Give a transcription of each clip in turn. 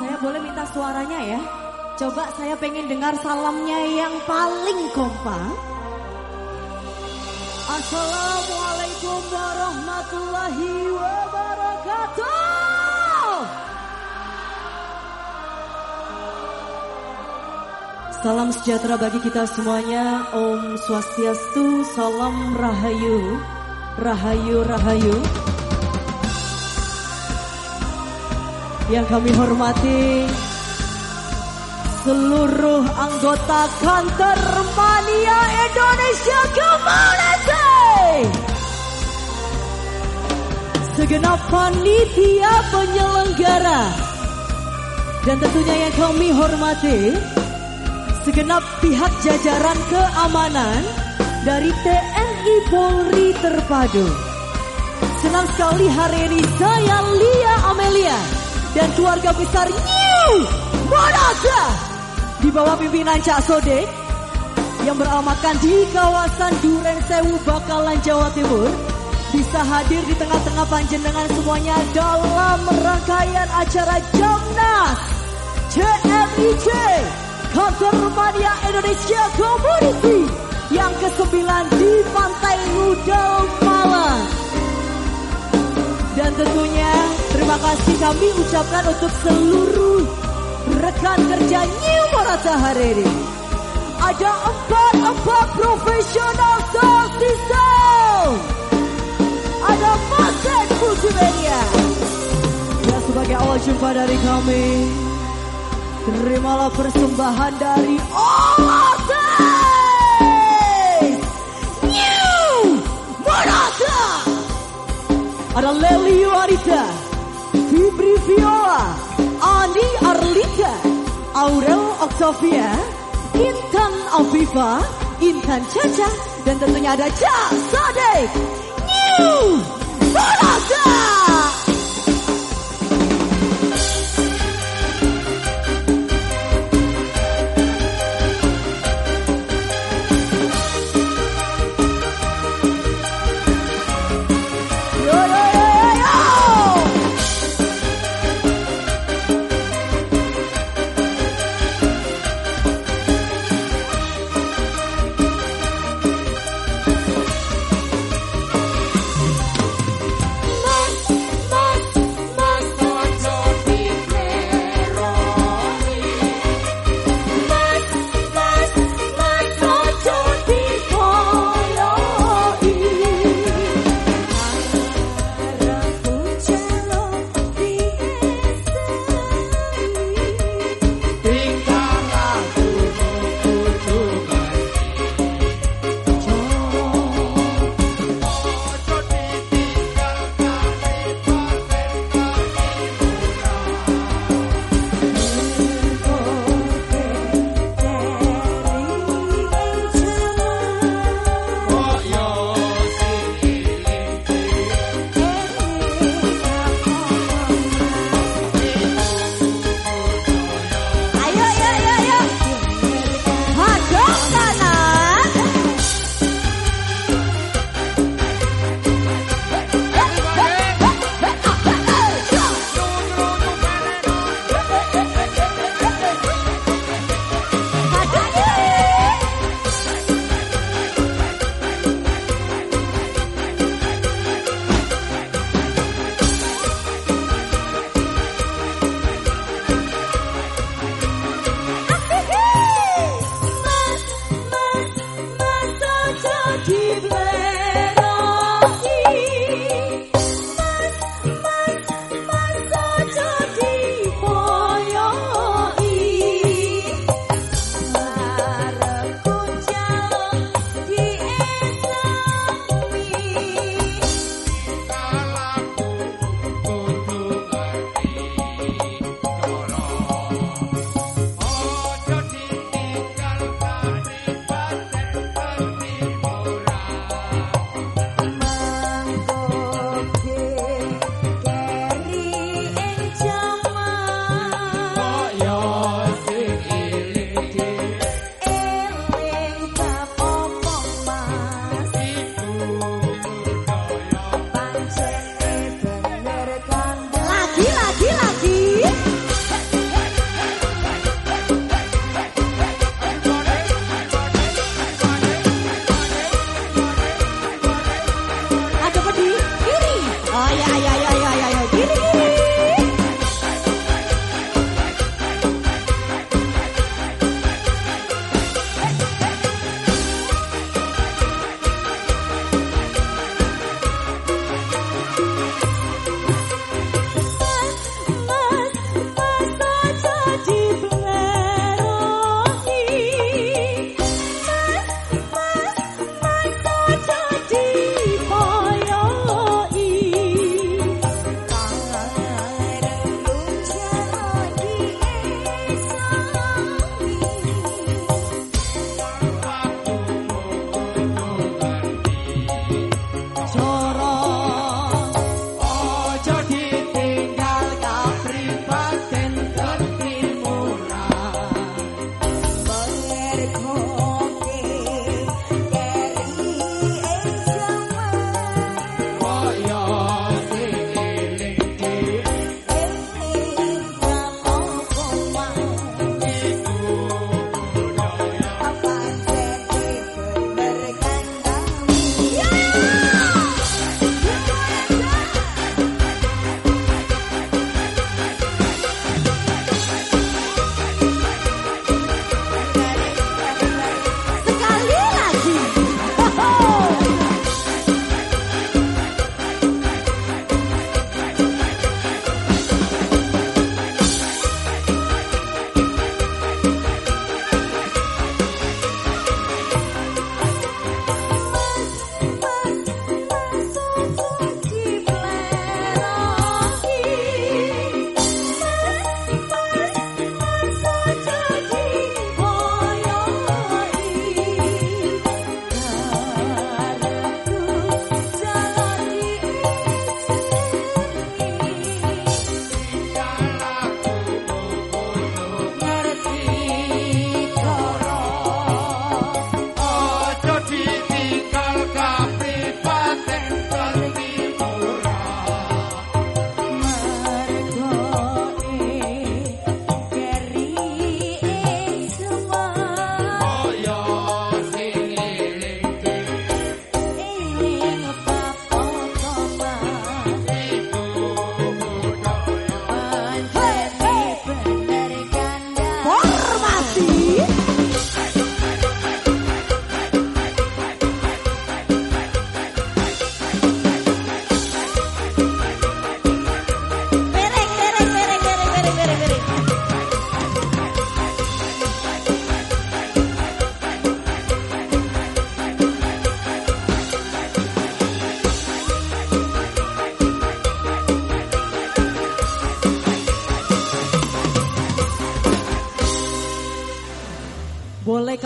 Saya boleh minta suaranya ya? Coba saya pengen dengar salamnya yang paling kompak. Assalamualaikum warahmatullahi wabarakatuh. Salam sejahtera bagi kita semuanya. Om Swastiastu, salam rahayu. Rahayu, rahayu. Yang kami hormati seluruh anggota kantor Mania Indonesia Community. Segenap panitia penyelenggara dan tentunya yang kami hormati segenap pihak jajaran keamanan dari TNI Polri terpadu. Senang sekali hari ini saya Lia Amelia dan keluarga besar New Monaga di bawah pimpinan Cak Sode yang beralamatkan di kawasan Duren Sewu Bakalan Jawa Timur bisa hadir di tengah-tengah panjenengan semuanya dalam rangkaian acara Jamnas CMIC Kantor Mania Indonesia Community yang ke-9 di Pantai Rudal Malang. Dan tentunya terima kasih kami ucapkan untuk seluruh rekan kerja New Morata hari ini. Ada empat-empat profesional sound. Ada Maset Multimedia. Dan sebagai awal jumpa dari kami, terimalah persembahan dari Oasis New Morata. Ada Lelio Arita, Fibri Viola, Ani Arlita, Aurel Octavia, Intan Afifa, Intan Caca, dan tentunya ada Cak Sadek. New Morata.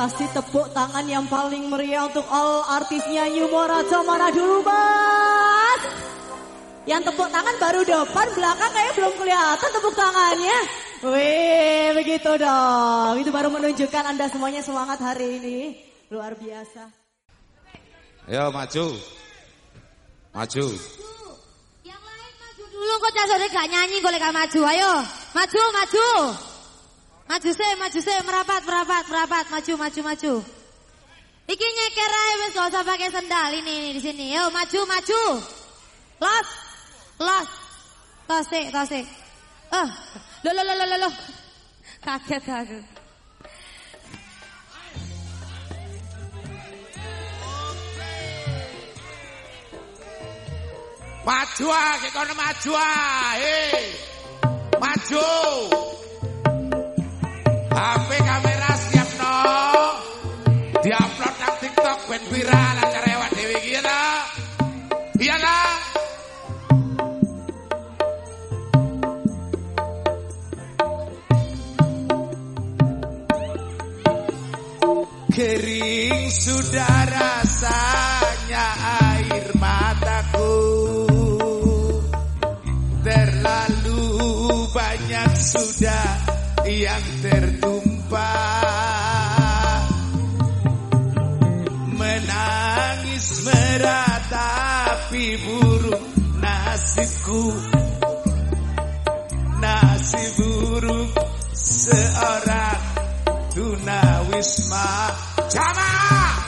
Kasih tepuk tangan yang paling meriah untuk all artisnya New Morato mana dulu mas? Yang tepuk tangan baru depan, belakang kayaknya belum kelihatan tepuk tangannya. Wih, begitu dong. Itu baru menunjukkan Anda semuanya semangat hari ini. Luar biasa. Ayo maju. Maju. Yang lain maju dulu kok sore gak nyanyi kok lek maju. Ayo, maju, maju. Maju sih, maju sih, merapat, merapat, merapat, maju, maju, maju. Iki nyeker ae wis gak usah pakai sendal ini, di sini. Yo, maju, maju. Los. Los. Los sih. Eh, lo lo lo lo lo. Kaget aku. Maju ah, kono maju ah. Hei. Maju. HP kamera siap no. Diupload nang TikTok ben viral acara ewak dewi iki ya. Iya. Kering sudah rasanya air mataku Terlalu banyak sudah yang tertumpah Menangis meratapi buruk nasibku Nasib buruk seorang tunawisma Jamaah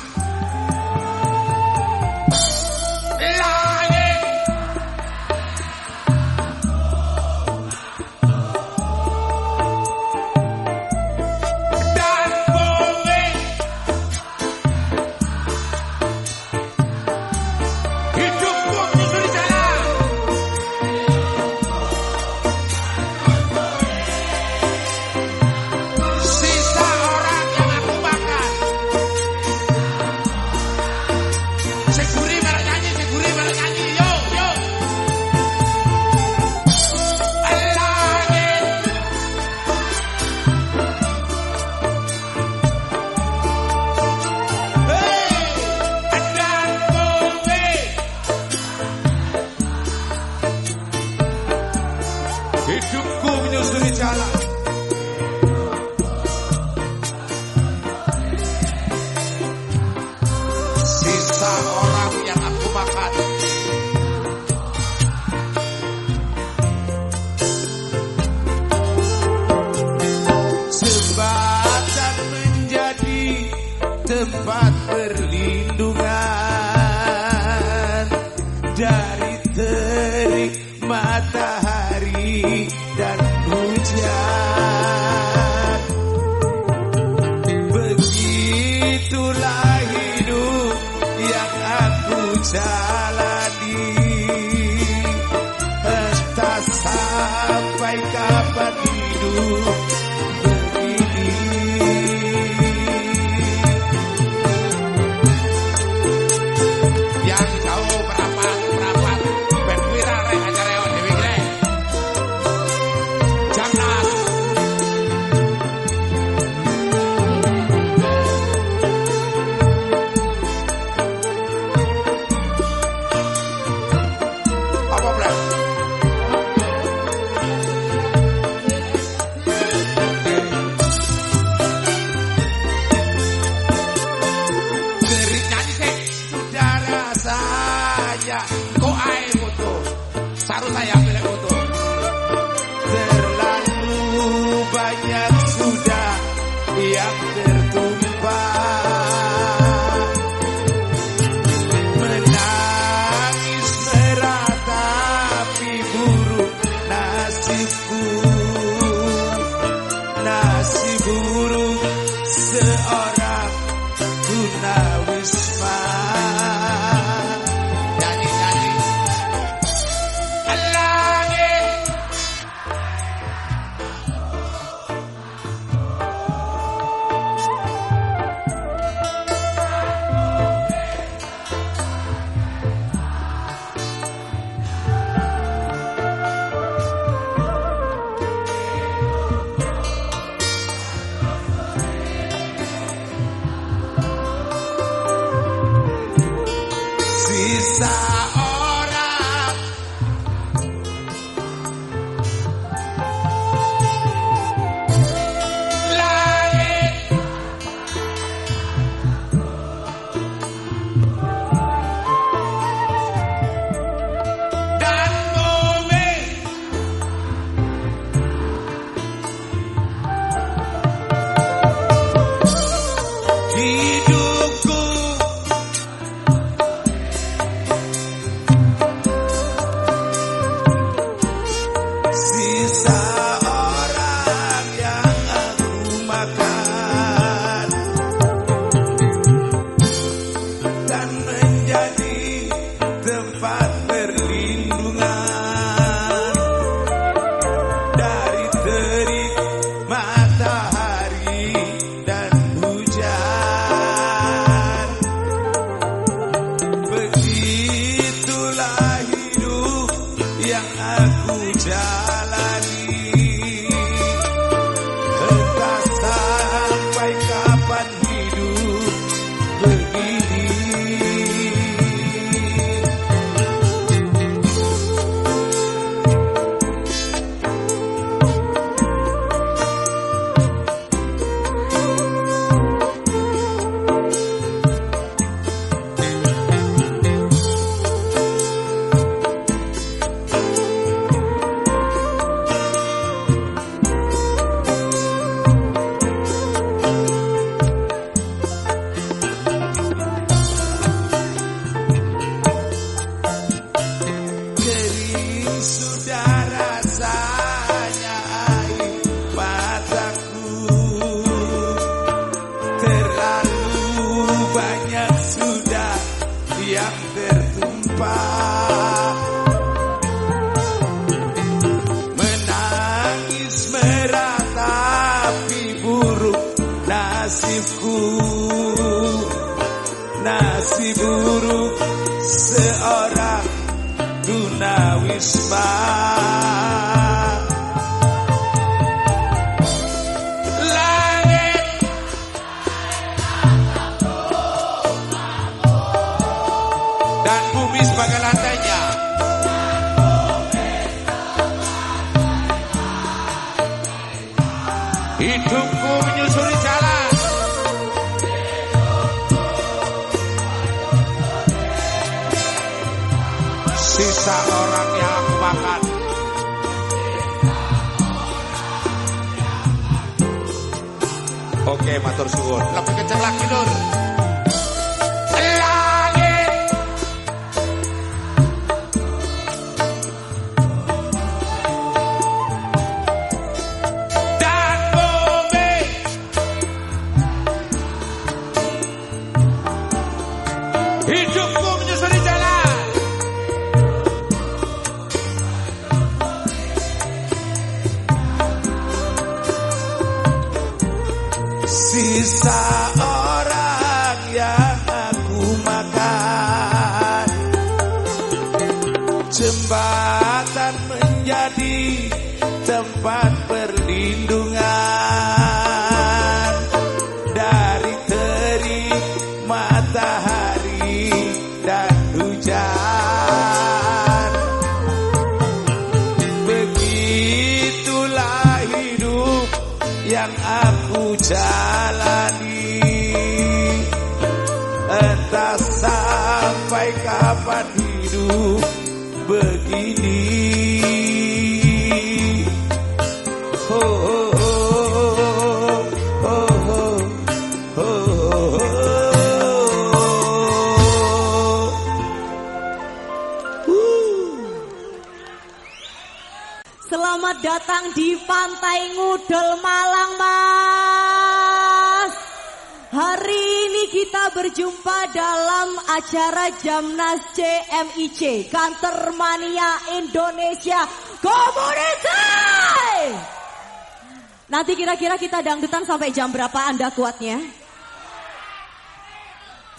Nanti kira-kira kita dangdutan sampai jam berapa Anda kuatnya?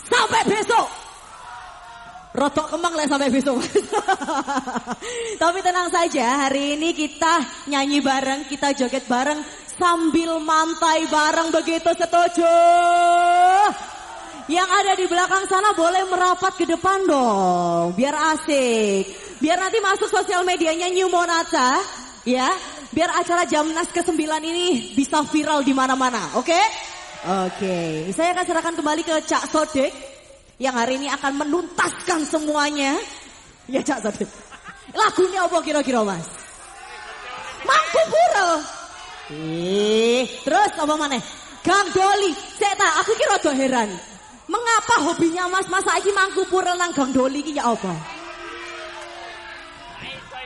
Sampai besok. Rotok kembang lah sampai besok. Tapi tenang saja, hari ini kita nyanyi bareng, kita joget bareng sambil mantai bareng begitu setuju. Yang ada di belakang sana boleh merapat ke depan dong, biar asik. Biar nanti masuk sosial medianya New Monata, ya. Biar acara Jamnas ke-9 ini bisa viral di mana-mana, oke? Oke, saya akan serahkan kembali ke Cak Sodek yang hari ini akan menuntaskan semuanya. Ya Cak Sodek. Lagunya apa kira-kira Mas? Mangku Puro. Eh, terus apa mana? Gang Doli. Saya tak, aku kira tuh heran. Mengapa hobinya Mas Mas saiki mangku puro nang Gang Doli iki ya apa?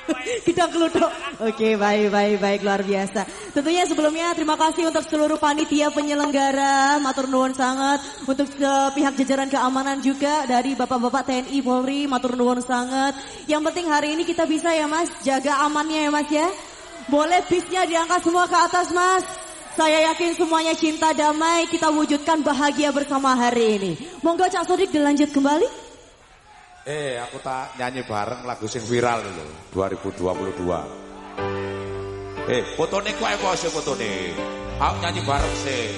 Kita kelutuk. Oke, baik, baik, baik, luar biasa. Tentunya sebelumnya terima kasih untuk seluruh panitia penyelenggara, matur nuwun sangat. Untuk eh, pihak jajaran keamanan juga dari Bapak-Bapak TNI Polri, matur nuwun sangat. Yang penting hari ini kita bisa ya Mas, jaga amannya ya Mas ya. Boleh bisnya diangkat semua ke atas Mas. Saya yakin semuanya cinta damai, kita wujudkan bahagia bersama hari ini. Monggo Cak Sodik dilanjut kembali. Eh, aku tak nyanyi bareng lagu sing viral lho 2022. Eh, fotone kuwi apa sih fotone? Aku nyanyi bareng sih.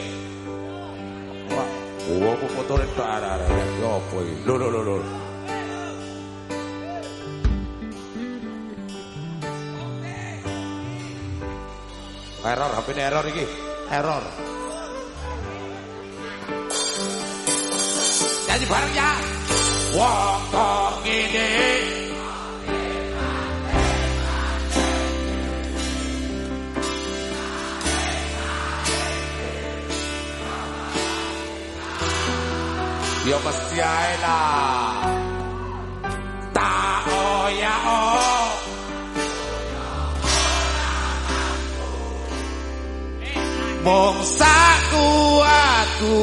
Wah, oh, apa fotone tok arek-arek. Yo apa iki? Lho lho lho lho. Error, HP ini error iki. Error. Nyanyi bareng ya. Wong kok ngene. Ya mesti ae lah. Tak oh ya oh. Mong saku aku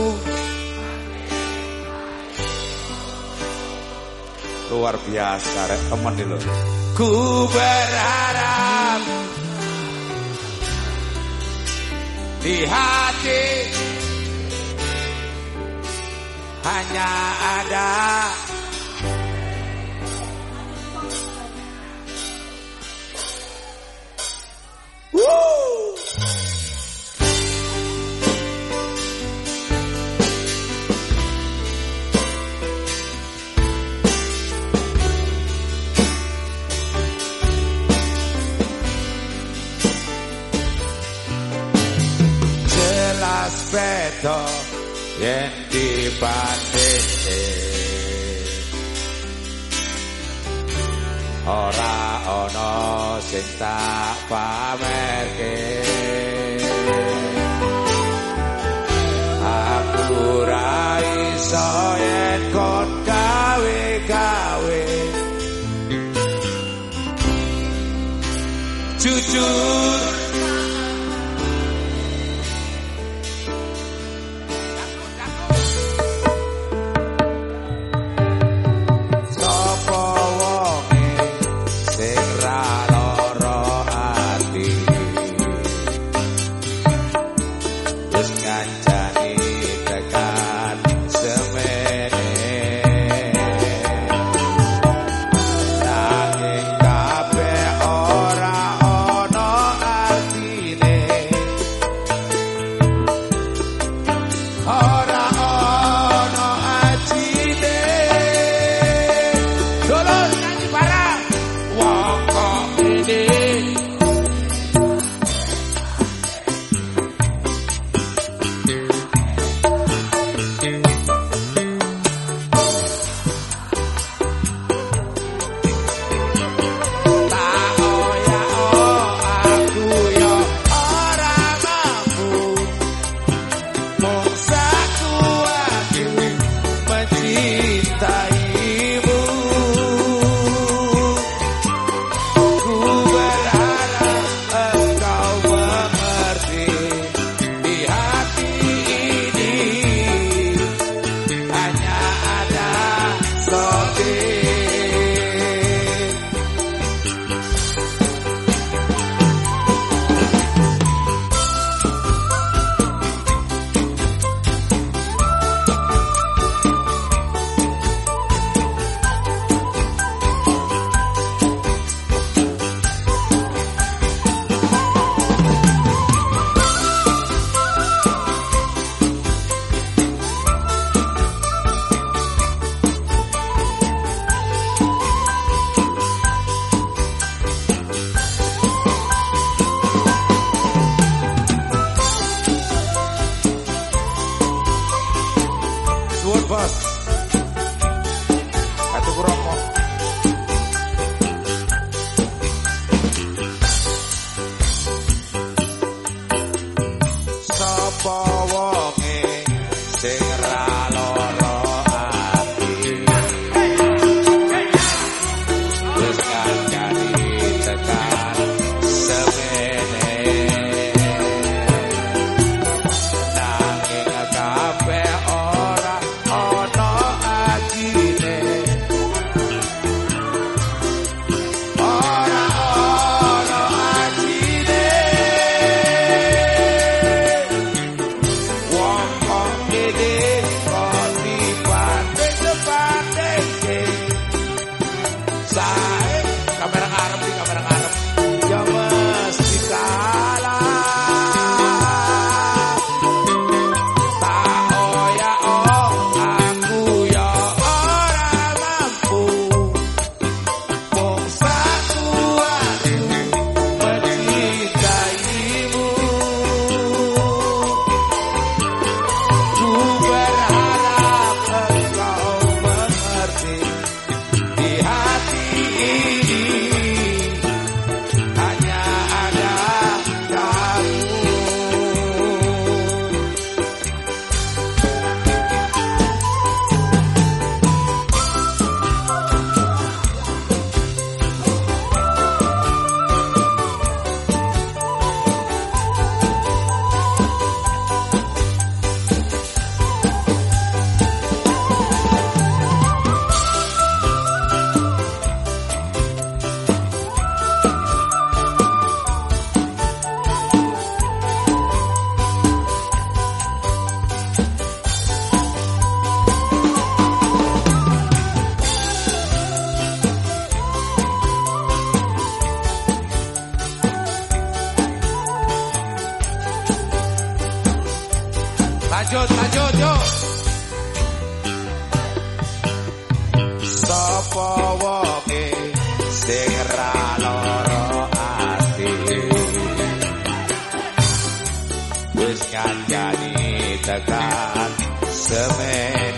luar biasa rek temen loh ku berharap di hati hanya ada Woo! Jelas beda yen dibandingke ora ana sing tak pamerke. Aku ra iso yen kon gawe-gawe. Jujur apa woke sing ra lara ati. Wis ngandani tekan semen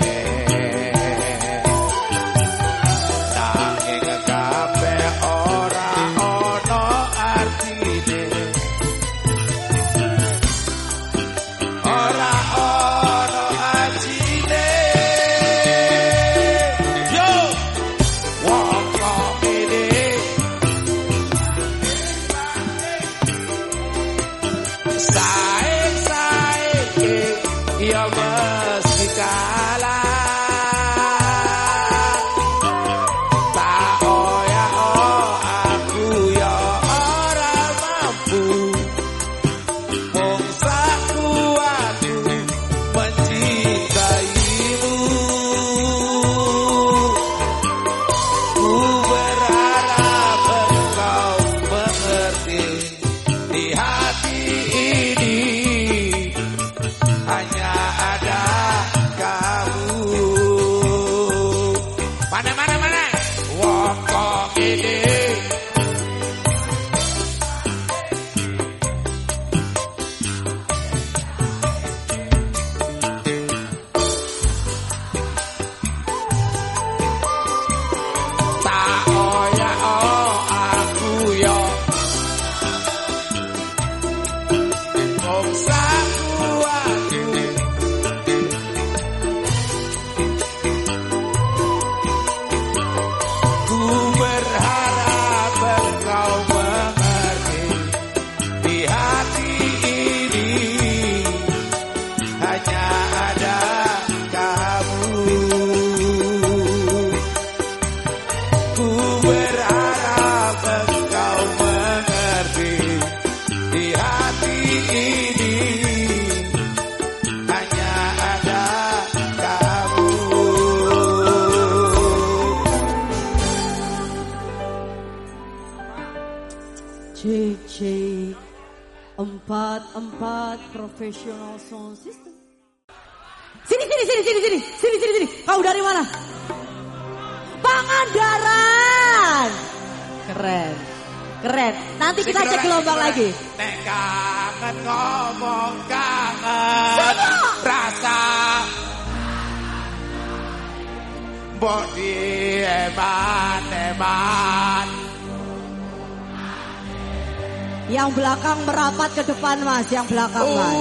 Mas yang belakang Mas.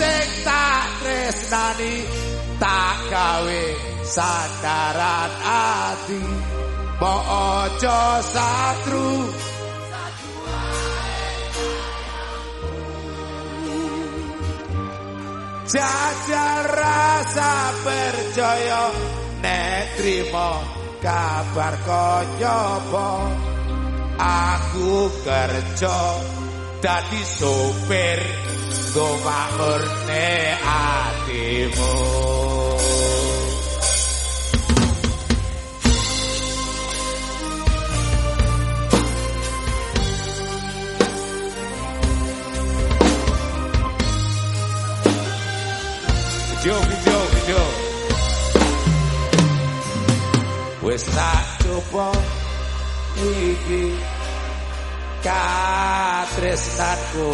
Sing tak tresnani tak gawe sadaran hati Mbok aja satru. Jajal rasa percaya nek trimo kabar kok aku kerja dadi sopir go a atimu. Video, video, video Wes tak coba iki katresnanku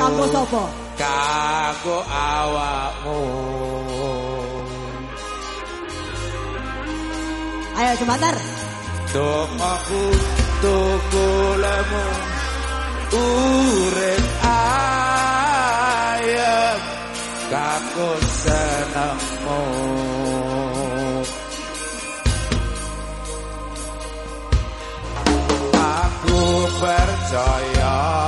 kanggo sapa? Kanggo awakmu. Ayo sebentar. Tokoku Toko lemu. Urip ayam, kanggo senengmu. percaya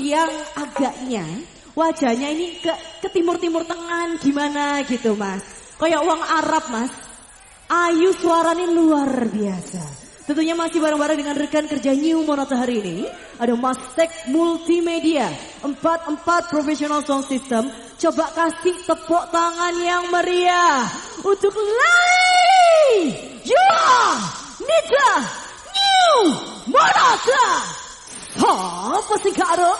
yang agaknya wajahnya ini ke, ke timur-timur tengah gimana gitu mas. Kayak uang Arab mas. Ayu suaranya luar biasa. Tentunya masih bareng-bareng dengan rekan kerja New Monata hari ini. Ada Mas Tek Multimedia. 44 Professional Sound System. Coba kasih tepuk tangan yang meriah. Untuk Lai Yua Nita New Monata. Apa sih karo?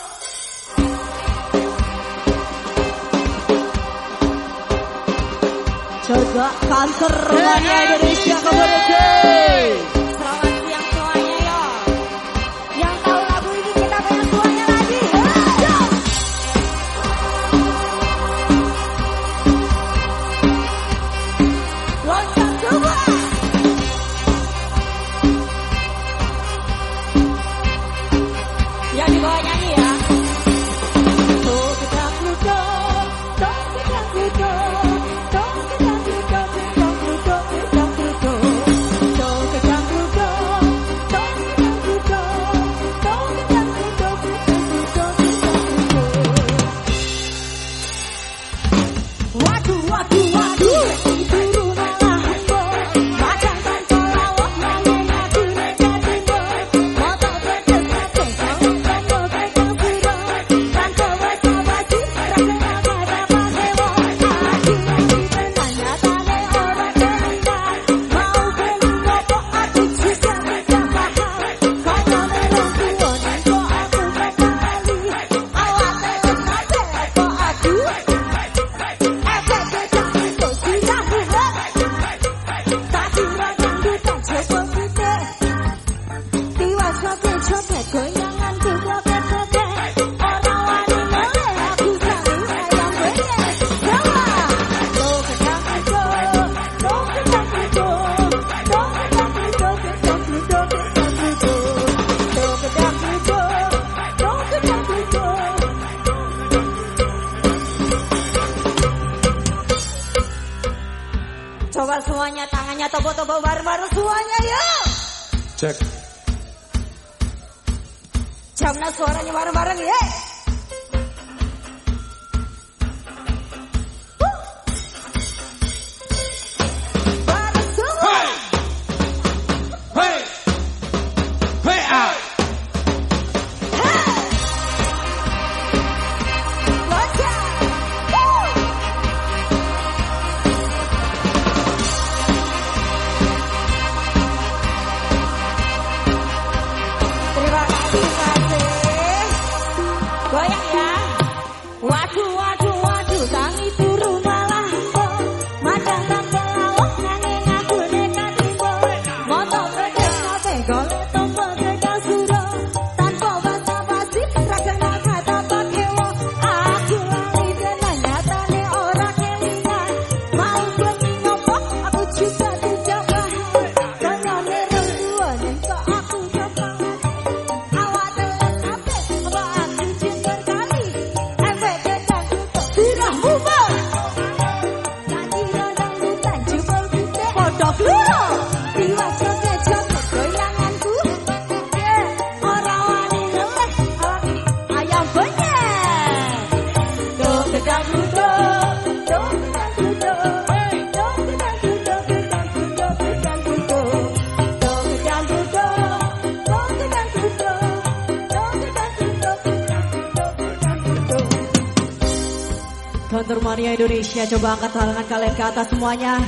Indonesia coba angkat tangan kalian ke atas semuanya.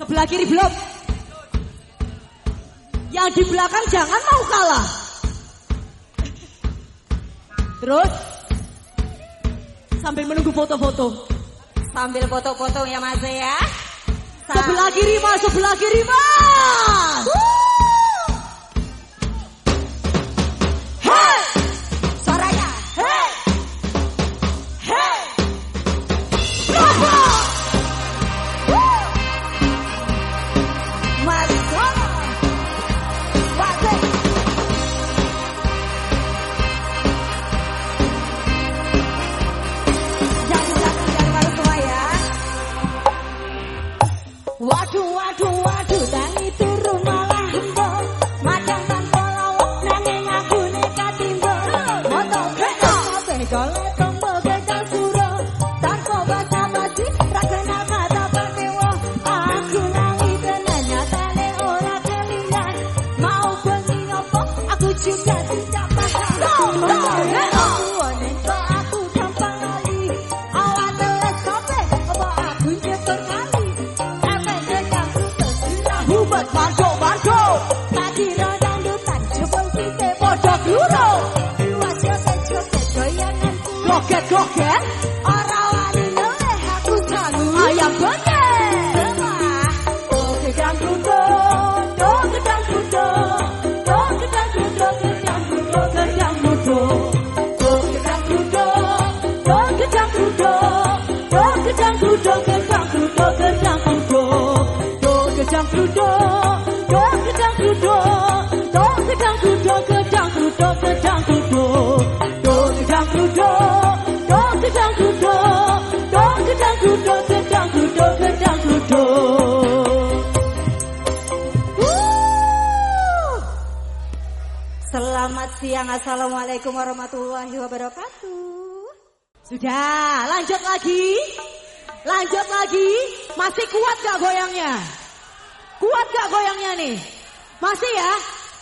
Sebelah kiri belum. Yang di belakang jangan mau kalah. Terus sambil menunggu foto-foto. Sambil foto-foto ya Mas ya. Sebelah kiri Mas, sebelah kiri Mas.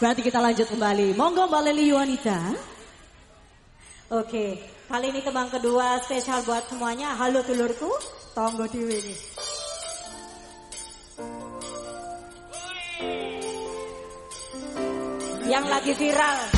Berarti kita lanjut kembali. Monggo Mbak Leli Yuanita. Oke, kali ini tembang kedua spesial buat semuanya. Halo telurku tonggo dewi ini. Yang lagi viral.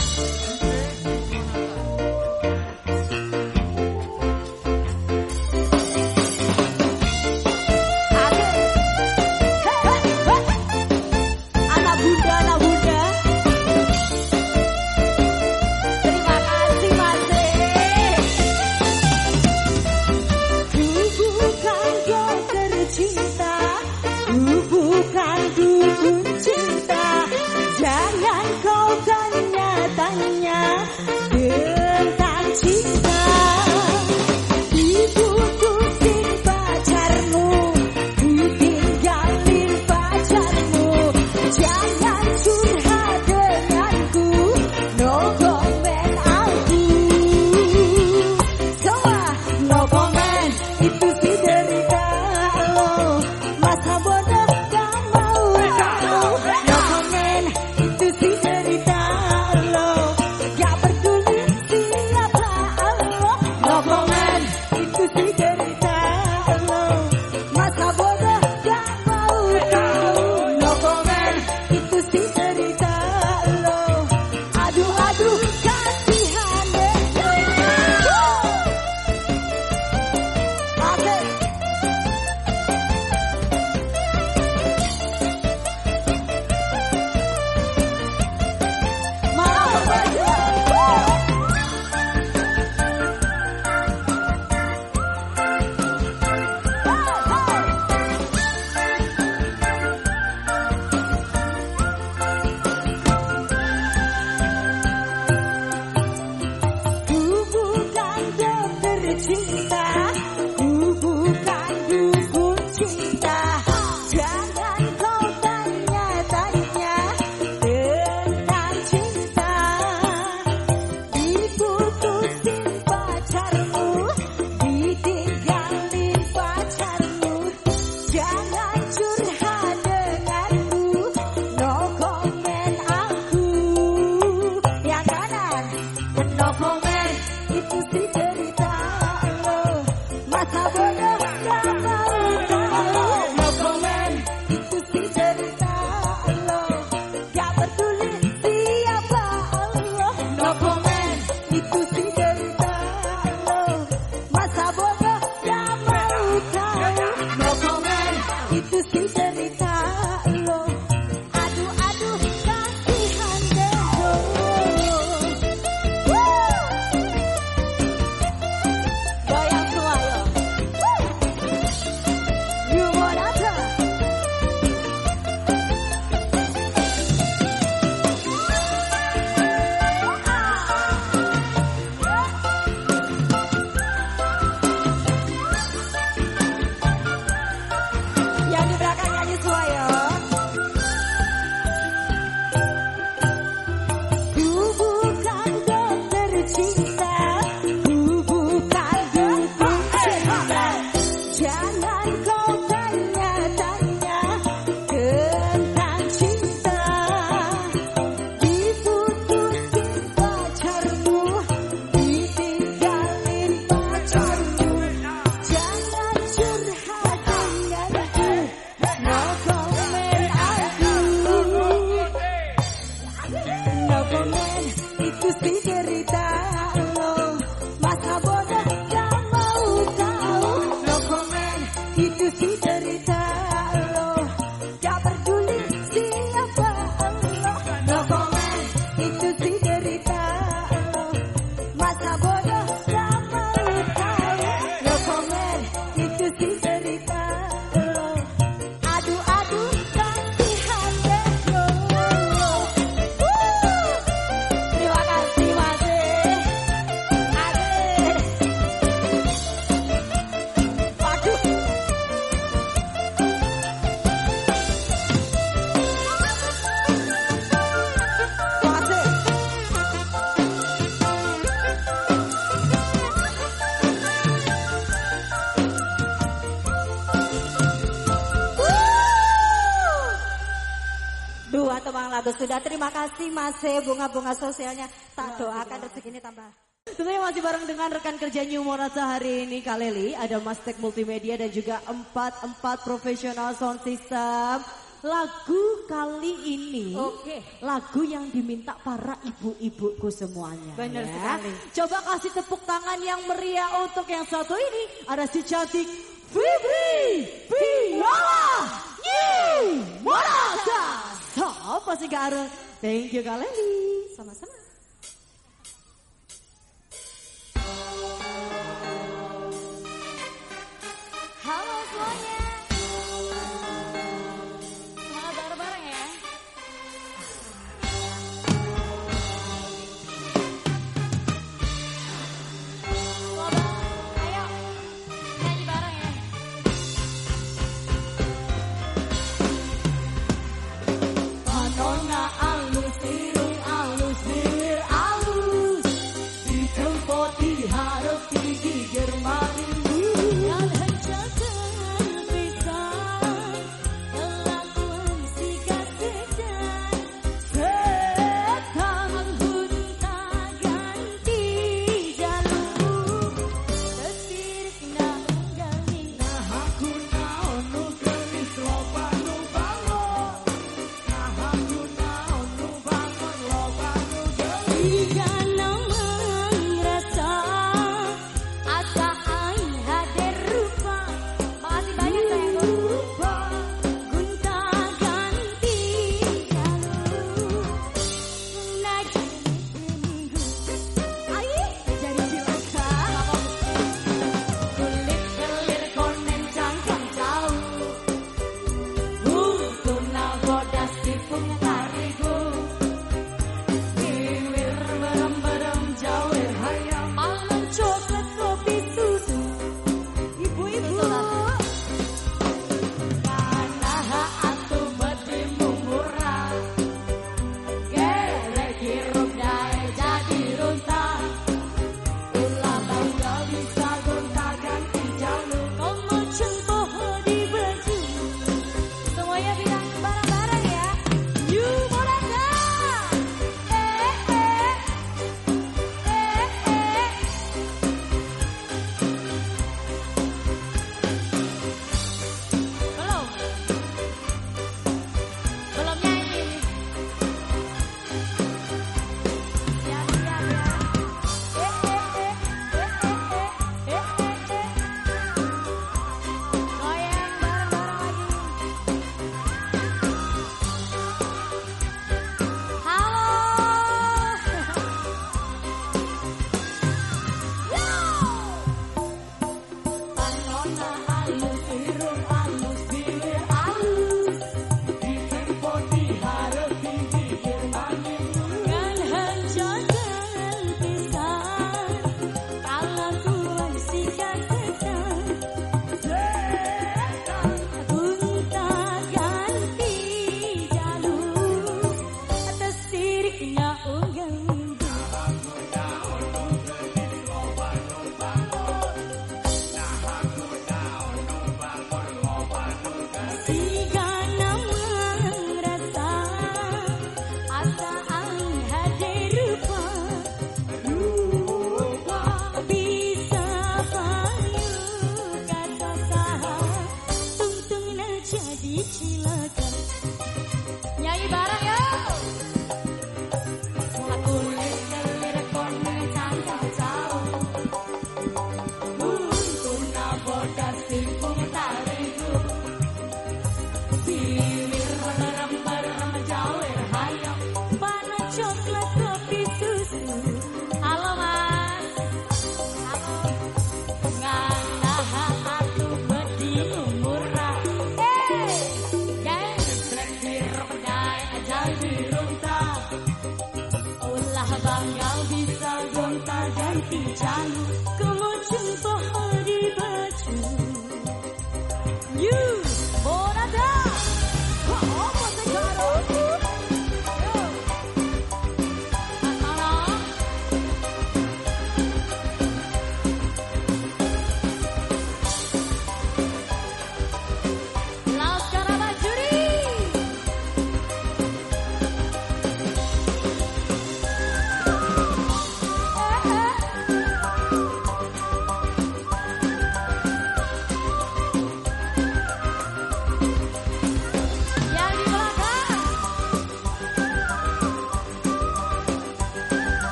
Sudah. Terima kasih Mas e, bunga-bunga sosialnya. Tak doakan rezeki ini tambah. Tentunya masih bareng dengan rekan kerja New Morata hari ini Kaleli. Ada Mas Tek Multimedia dan juga empat-empat profesional sound system. Lagu kali ini, Oke. lagu yang diminta para ibu-ibuku semuanya. Benar ya. sekali. Coba kasih tepuk tangan yang meriah untuk yang satu ini. Ada si cantik Fibri Viola New Morata. Siapa sih gak ada? Thank you Kaleli. Sama-sama.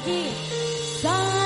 Lagi Salira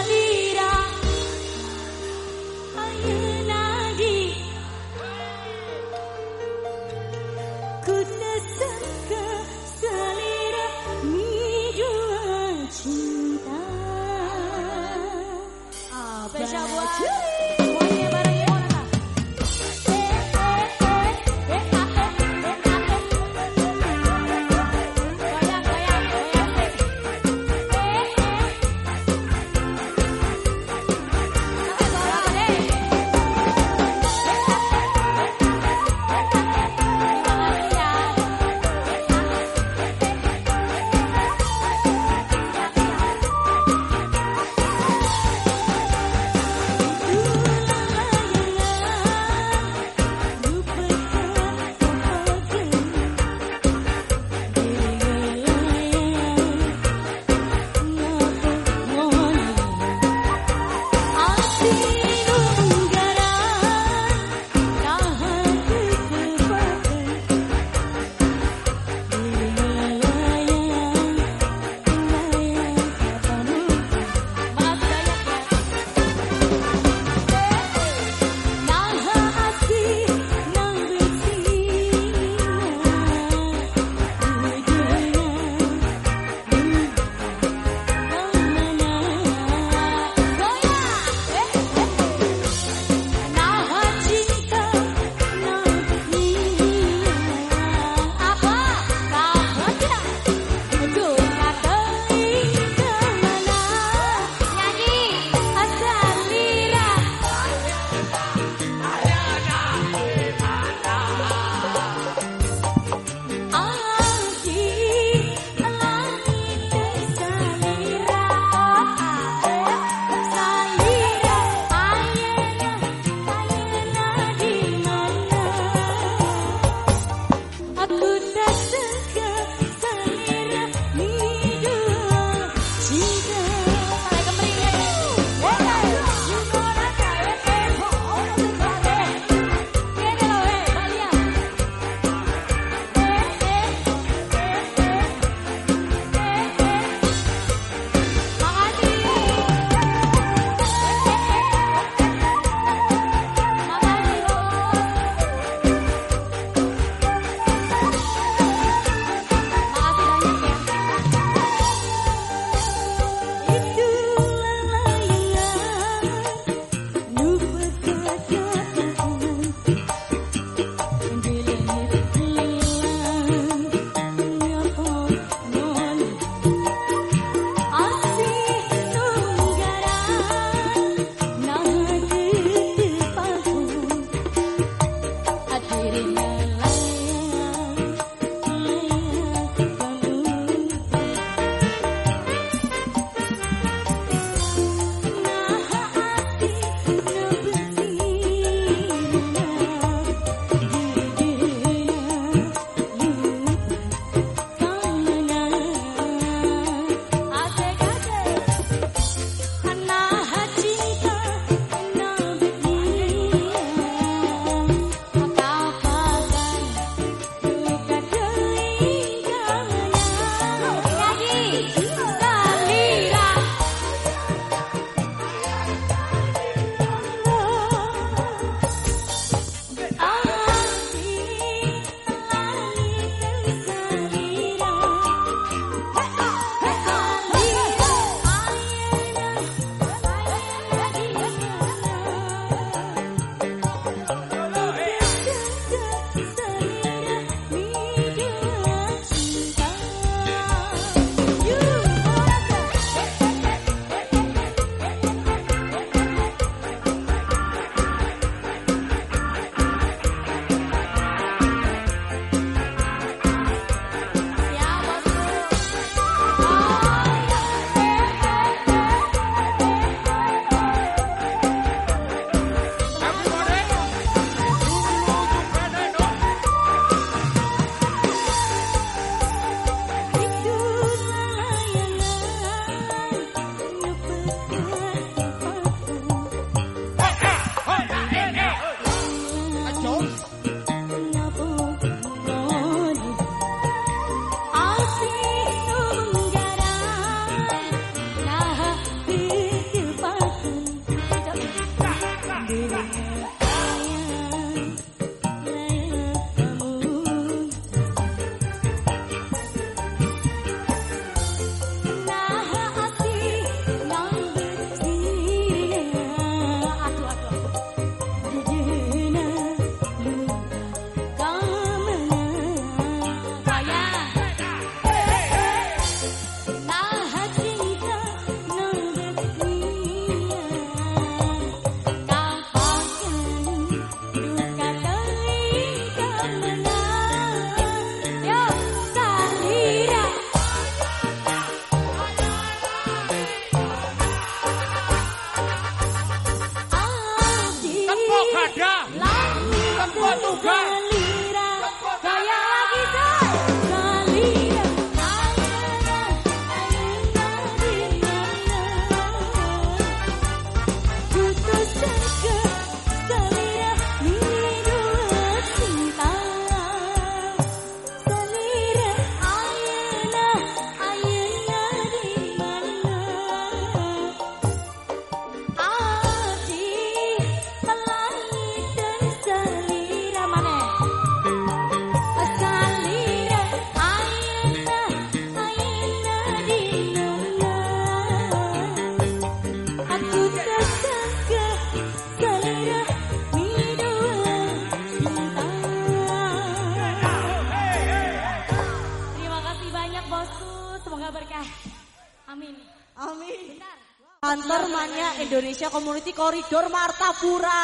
Indonesia Community Corridor Martapura.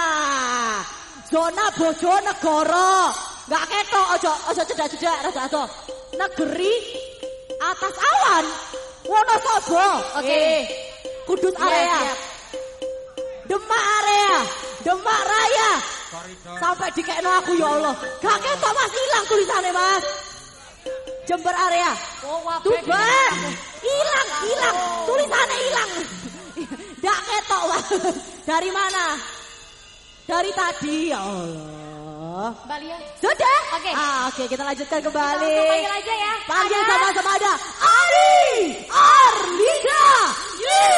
Zona Bojonegoro. Gak ketok ojo ojo cedak-cedak rada adoh. Negeri atas awan. Wonosobo. Oke. Eh, Kudus Iya, area. siap. Demak area. Demak Raya. Sampai dikekno aku ya Allah. Gak ketok Mas hilang tulisannya Mas. Jember area. Oh. Tuban. Dari mana? Dari tadi ya Allah. Balia. Sudah? Oke. Ah, Oke, kita lanjutkan kembali. Langsung panggil aja ya. Panggil sama-sama ada Ari Arlida Yu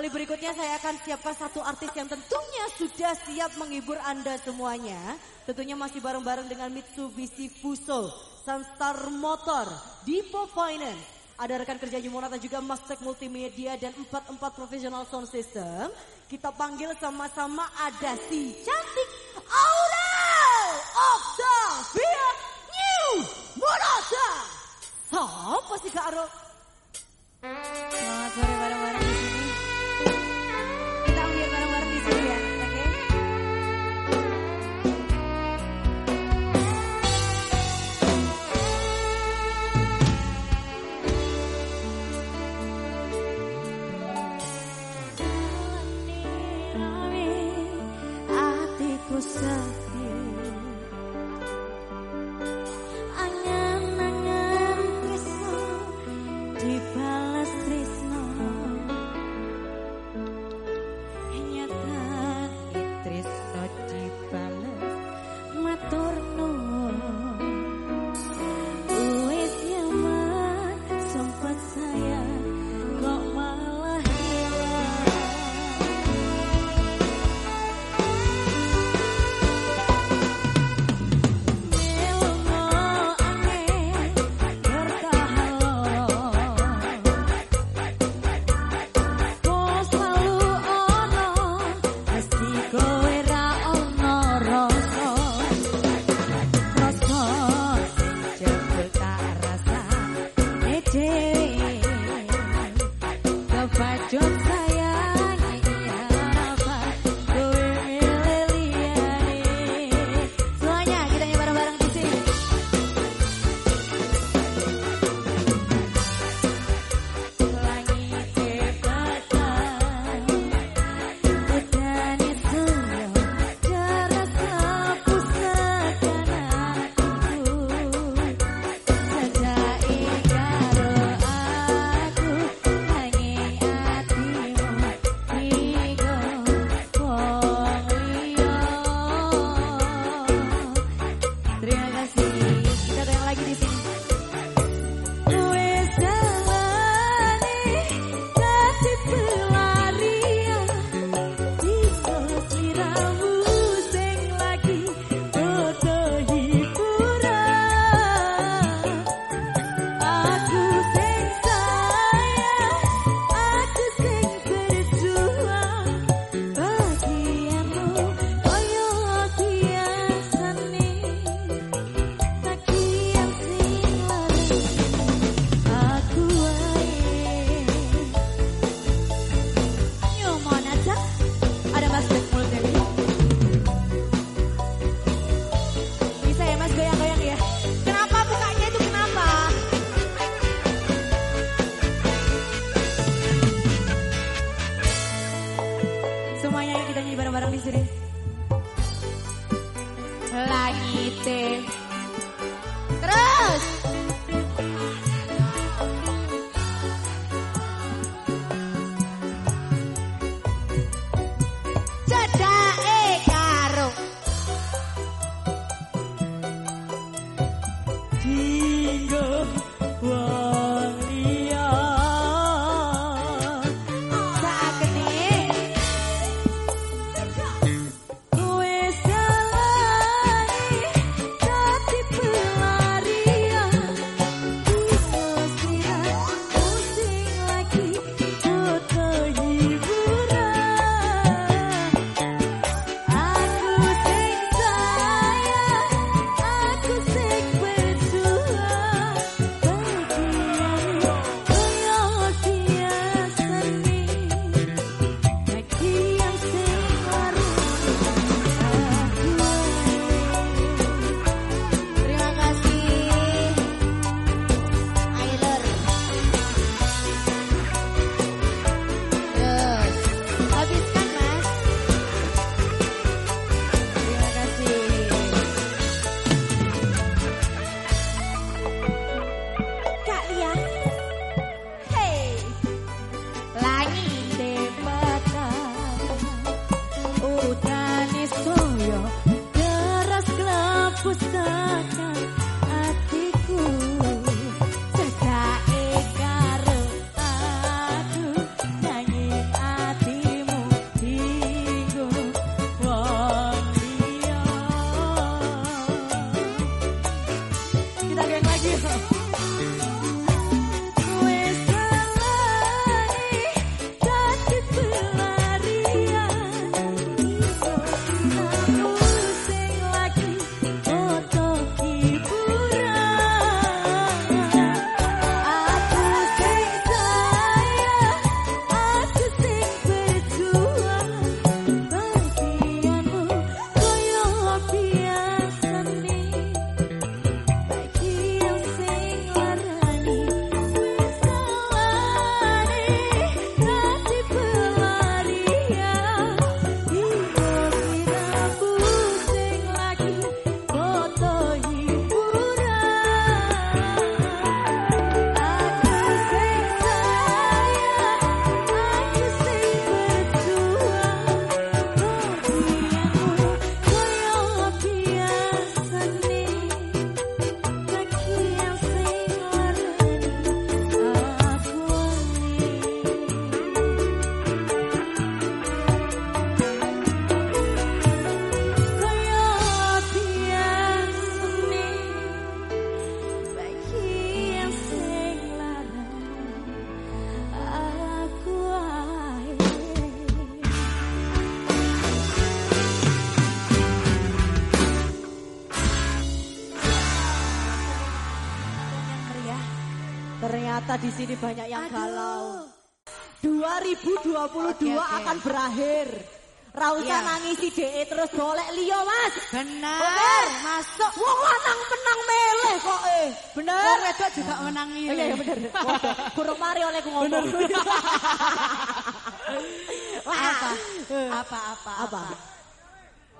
Kali berikutnya saya akan siapkan satu artis yang tentunya sudah siap menghibur Anda semuanya. Tentunya masih bareng-bareng dengan Mitsubishi Fuso, Sunstar Motor, Dipo Finance, ada rekan kerja Yumonata juga Mastek Multimedia dan 44 Professional Sound System. Kita panggil sama-sama ada si cantik Aurel Octavia New Monata. Siapa sih Kak Aro? Selamat sore bareng-bareng banyak yang Aduh. galau. 2022 Oke, oke. akan berakhir. Ra usah Iya. nangisi DE terus golek liya, Mas. Benar. Bener. Masuk. Wong lanang menang meleh kok eh. Bener. Wong wedok juga menang Iya, iya bener. Waduh, mari oleh ku ngomong. Apa? Apa apa Apa?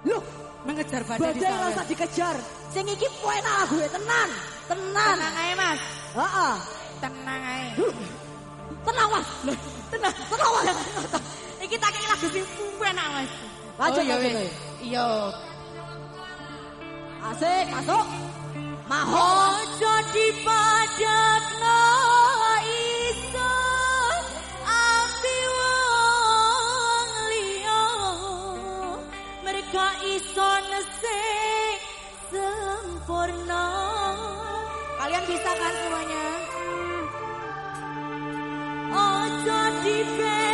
Loh, Mengejar badai di badai sawah. rasa dikejar. Sing iki gue tenan. Tenan. Tenang aja mas. Heeh. Tenang aja. Tenang, Mas. Tenang, tenang, Mas. Iki tak kayak lagu sing enak mas. Lanjut, Oh, iya, wis. Iya. Asik, masuk. Maho. Ojo dipadakno iso ambi wong liya mereka iso nesik sempurna kalian bisa kan semuanya Oh, Dottie Bear.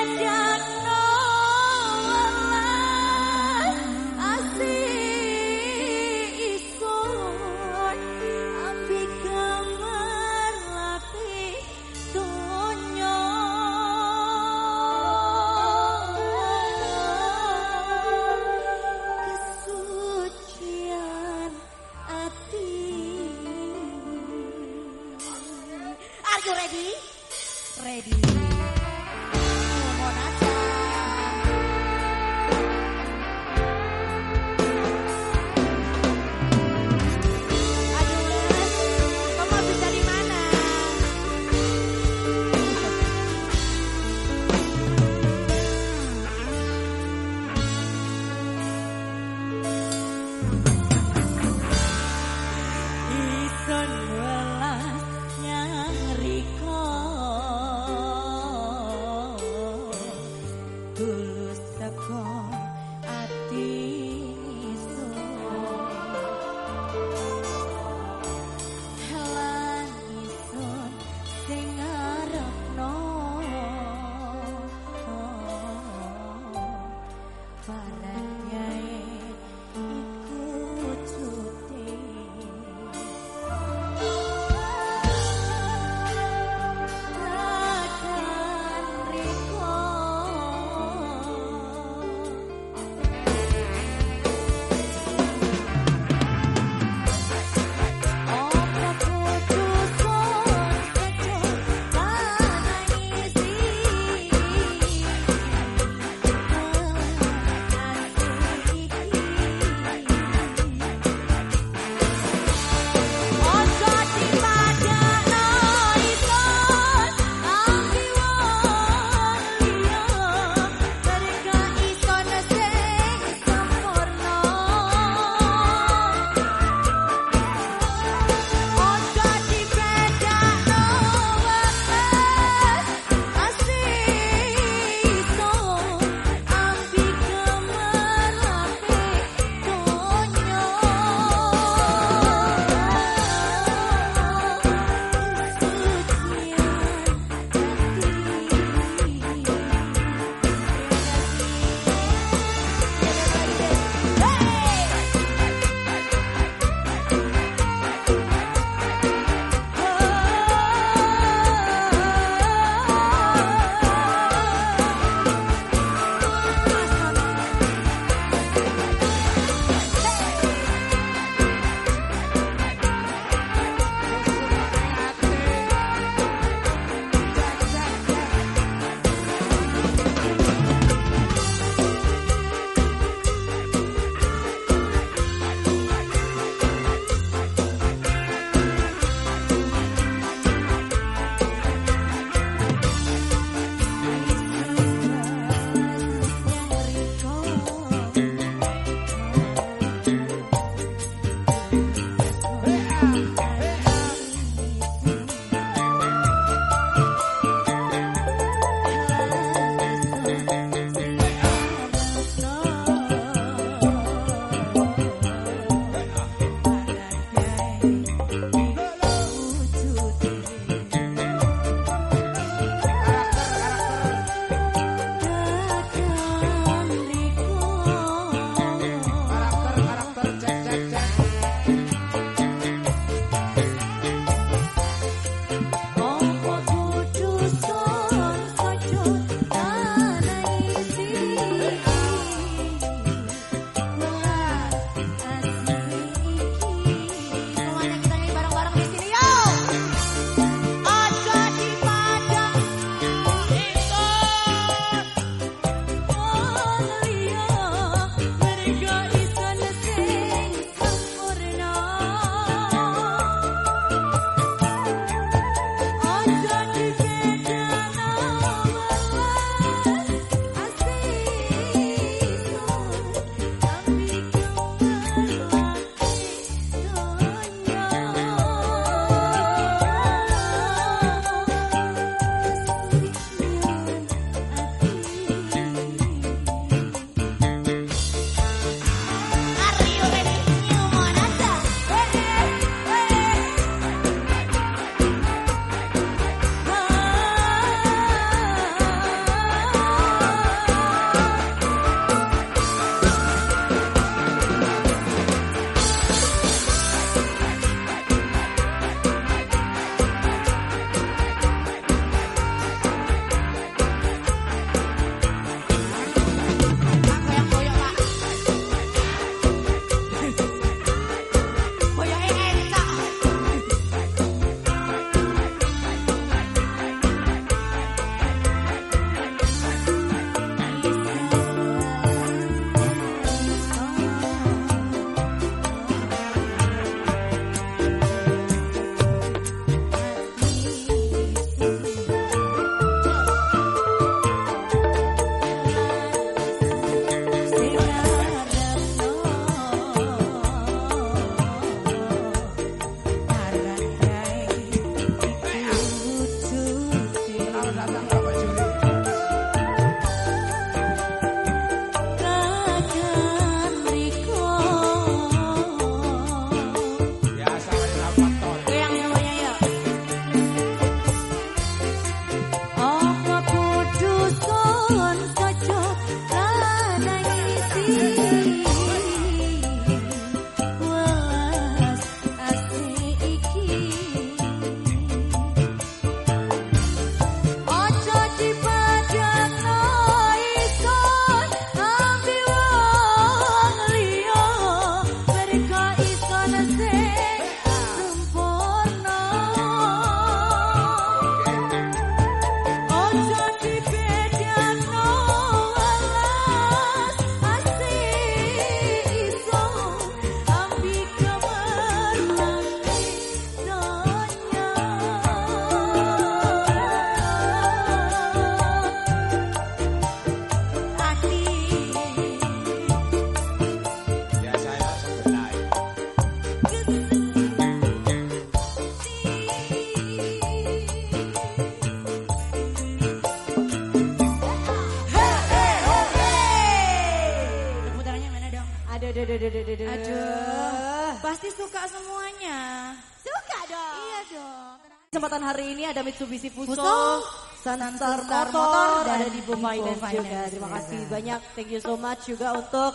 Sansar Motor, di Divo Finance juga. Terima juga. kasih banyak. Thank you so much juga untuk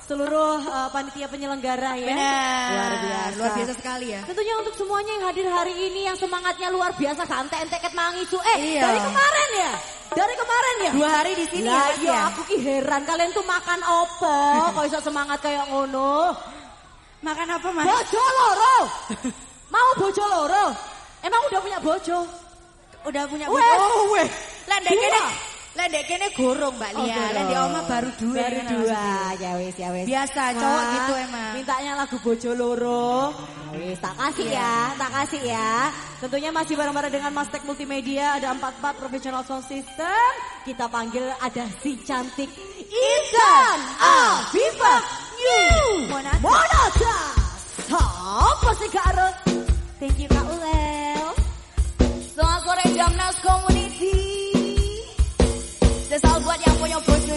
seluruh uh, panitia penyelenggara ya. Benar. Luar biasa. Luar biasa sekali ya. Tentunya untuk semuanya yang hadir hari ini yang semangatnya luar biasa gak entek-entek mangisu. Eh, Iya. dari kemarin ya? Dari kemarin ya? Dua hari di sini Lah ya, iya ya? aku ki heran kalian tuh makan opo kok iso semangat kayak ngono. Makan apa mas? Bojo loro. Mau bojo loro. Emang udah punya bojo? Udah punya Wes. bojo. Oh weh. Lah ndek kene, lah ndek kene gorong Mbak Oh, Lia. Lah gorong. di oma baru dua. Baru dua. maksudnya. Ya wis, ya wis. Biasa, cowok gitu emang. Mintanya lagu bojo loro. Ya Wis, tak kasih Iya. ya, tak kasih ya. Tentunya masih bareng-bareng dengan Mastek Multimedia, ada 44 Professional Sound System. Kita panggil ada si cantik Intan Afifah New Monata. Monata. Siapa sih? Thank you Kak Ulel. Selamat sore Jamnas Community. Sesal buat yang punya bojo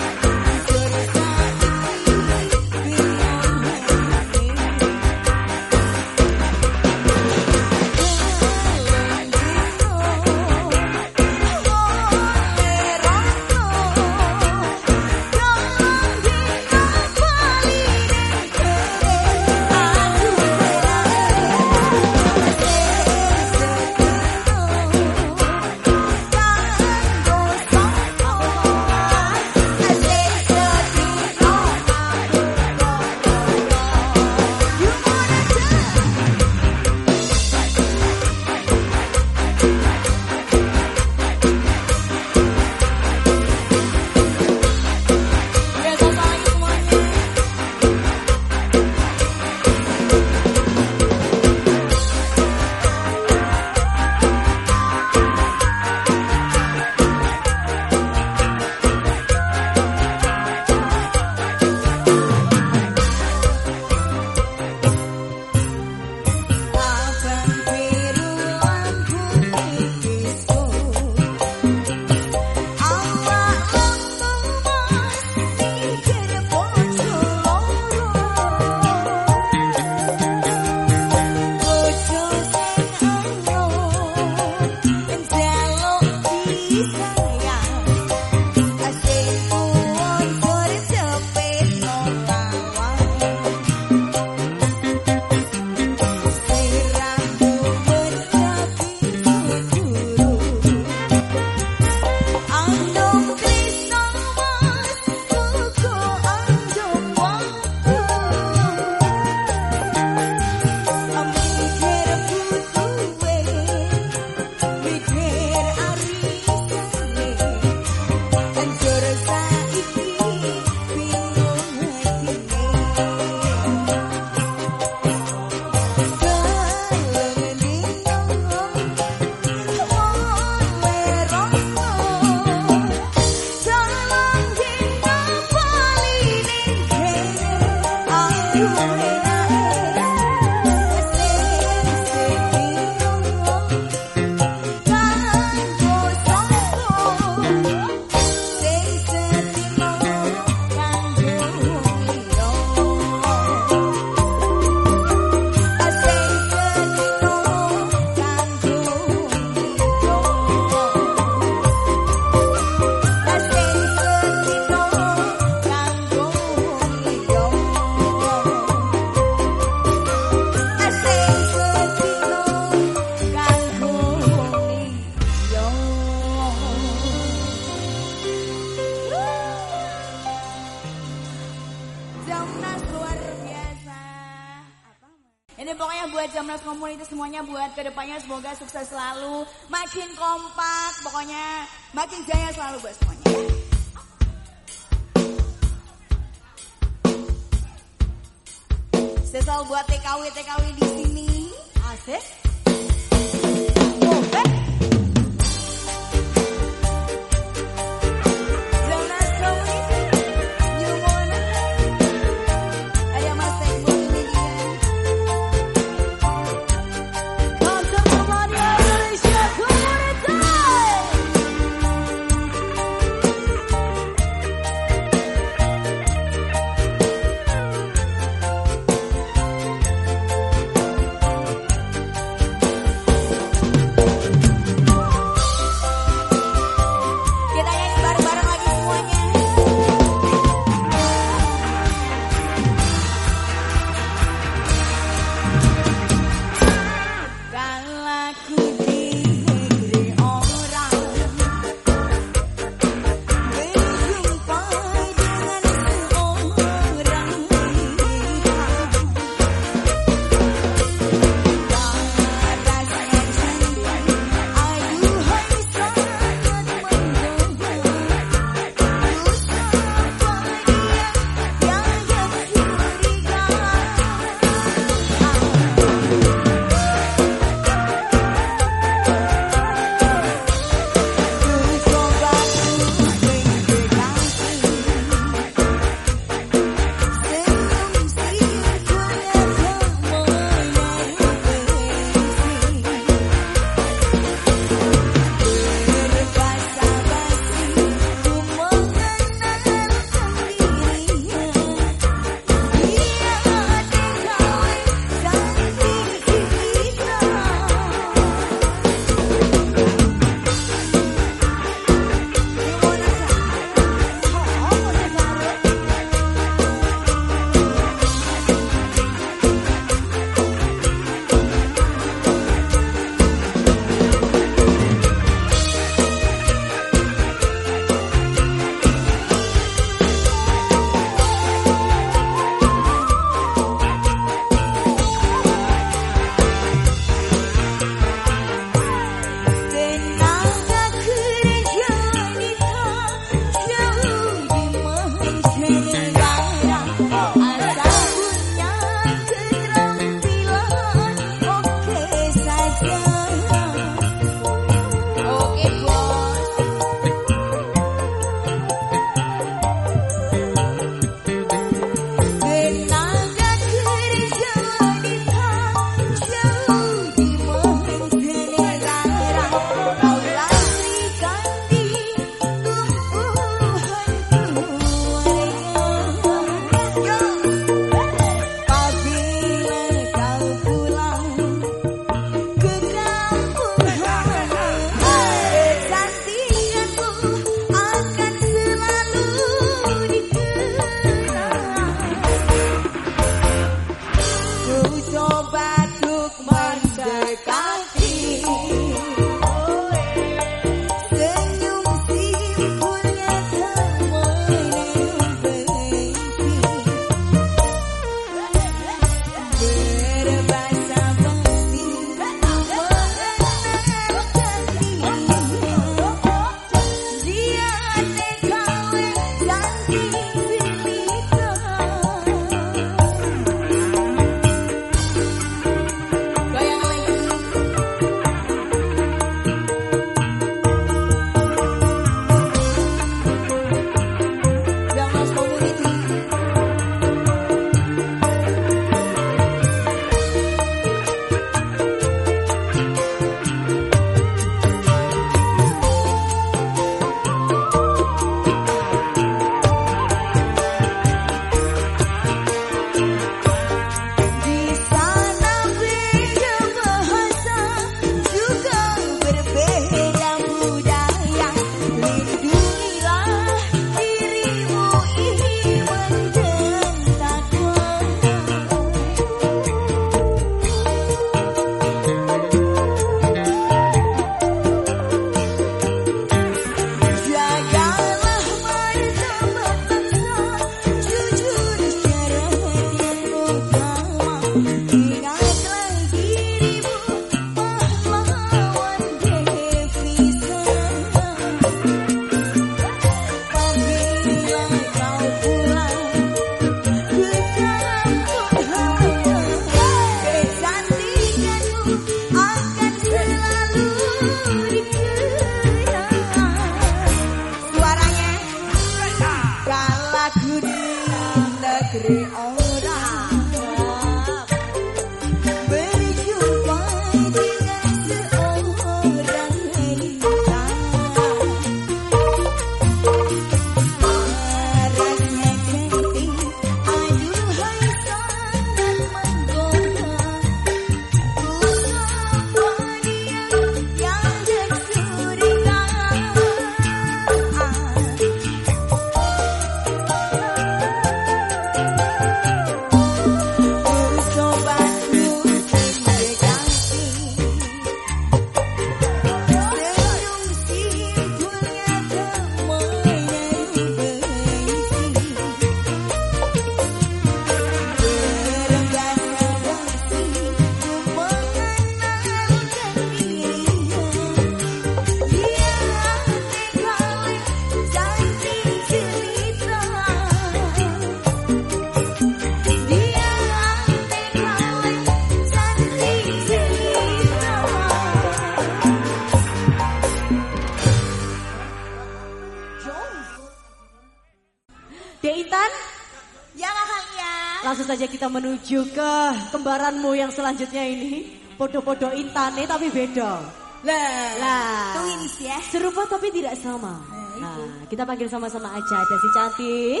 kita menuju ke kembaranmu yang selanjutnya ini. Podo-podo intane tapi beda. Lah, Lah. Twins ya. Serupa tapi tidak sama. Nah, kita panggil sama-sama aja ada si cantik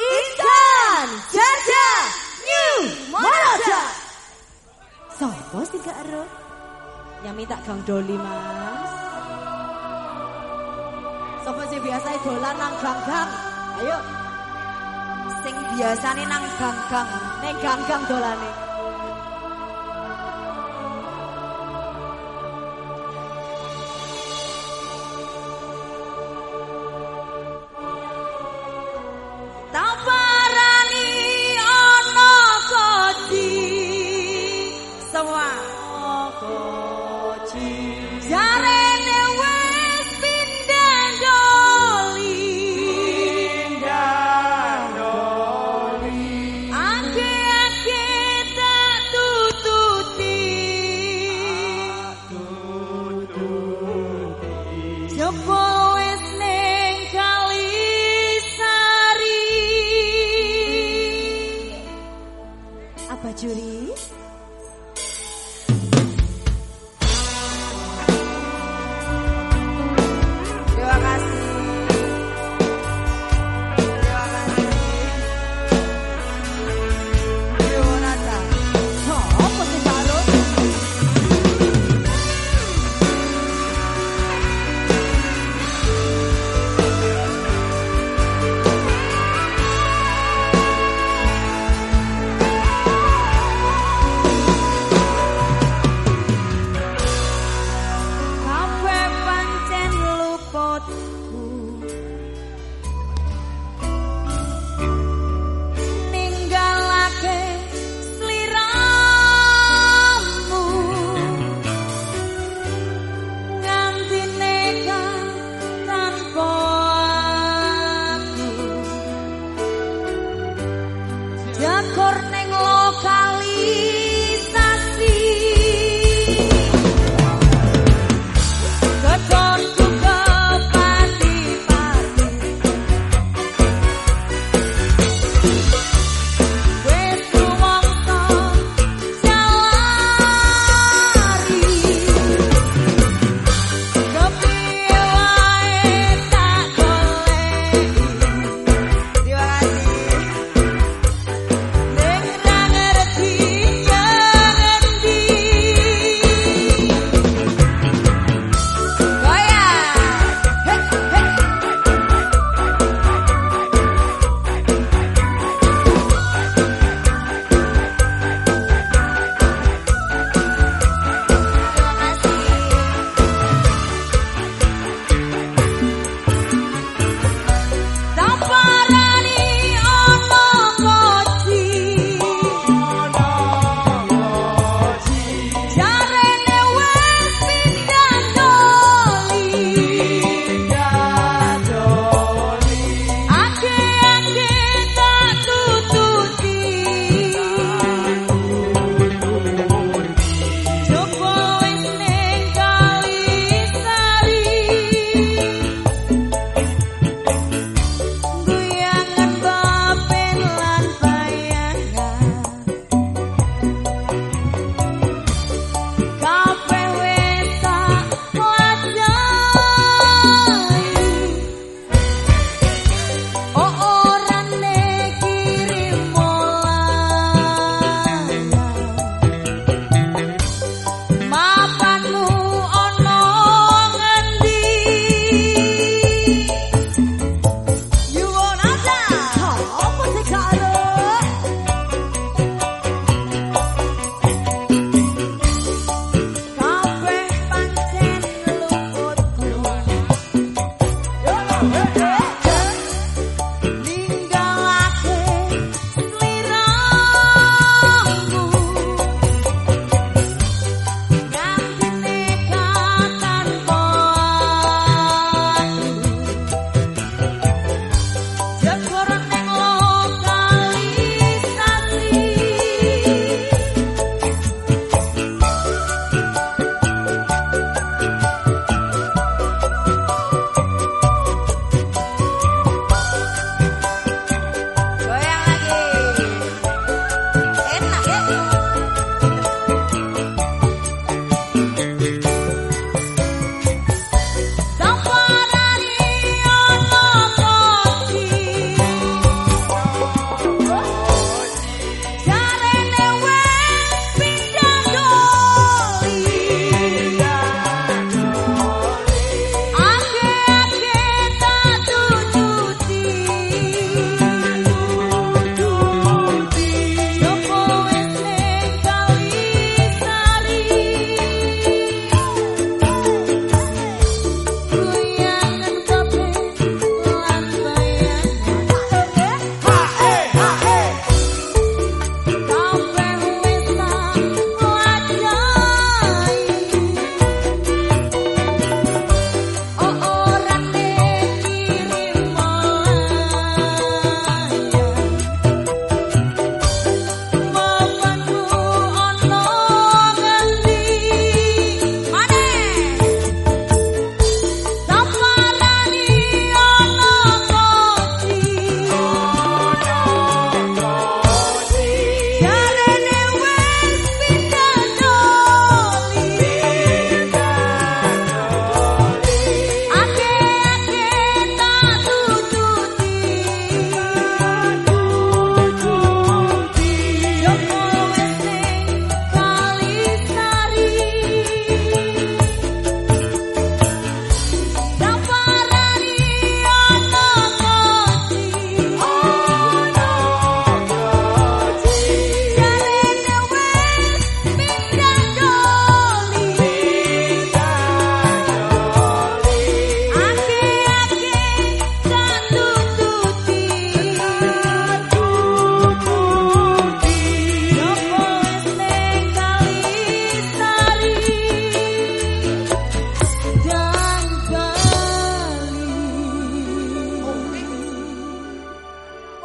Intan Jaja New Maraja. Sopo sih gak ero? Yang minta Gang Doli mas. Sopo sih biasa dolan nang gang-gang? Ayo, Sing biasane nang gang-gang. neng gang-gang dolane.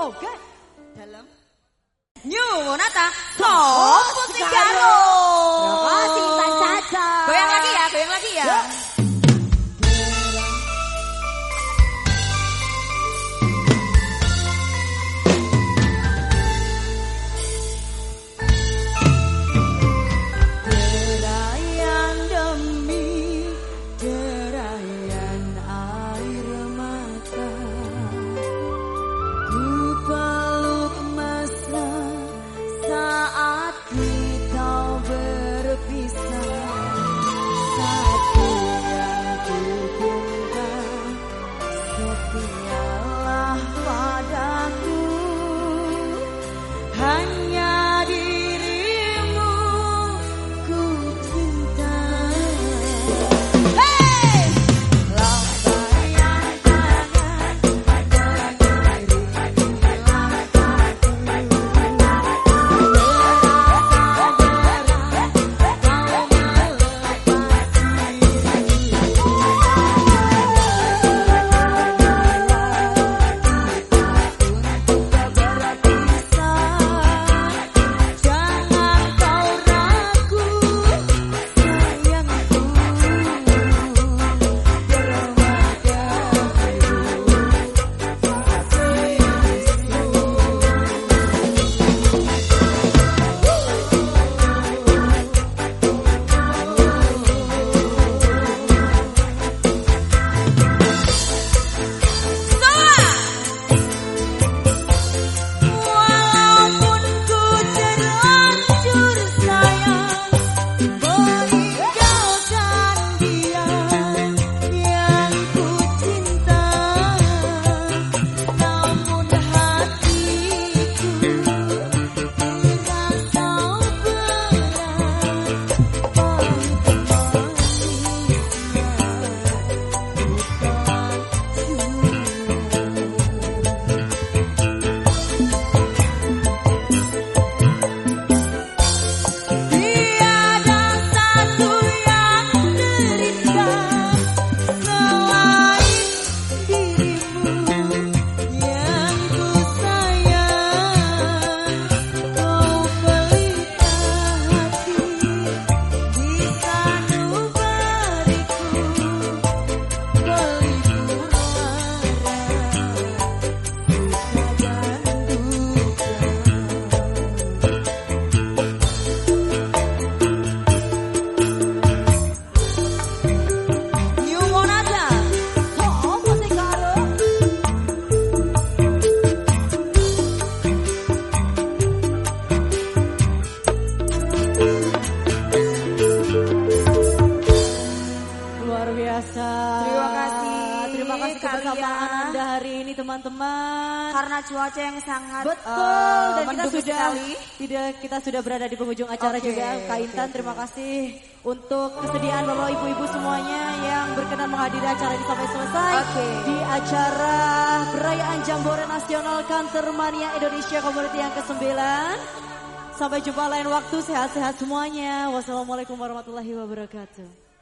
Oke. Okay. Dalam. New Monata. Top Chicago. Cuaca yang sangat Betul eh, dan kita sudah sekali. tidak kita sudah berada di penghujung acara Oke, juga Kak Intan oke. terima kasih untuk kesediaan Bapak Ibu-ibu semuanya yang berkenan menghadiri acara ini sampai selesai Oke. di acara perayaan Jambore Nasional Kanker Mania Indonesia Community yang ke-9. Sampai jumpa lain waktu sehat-sehat semuanya. Wassalamualaikum warahmatullahi wabarakatuh.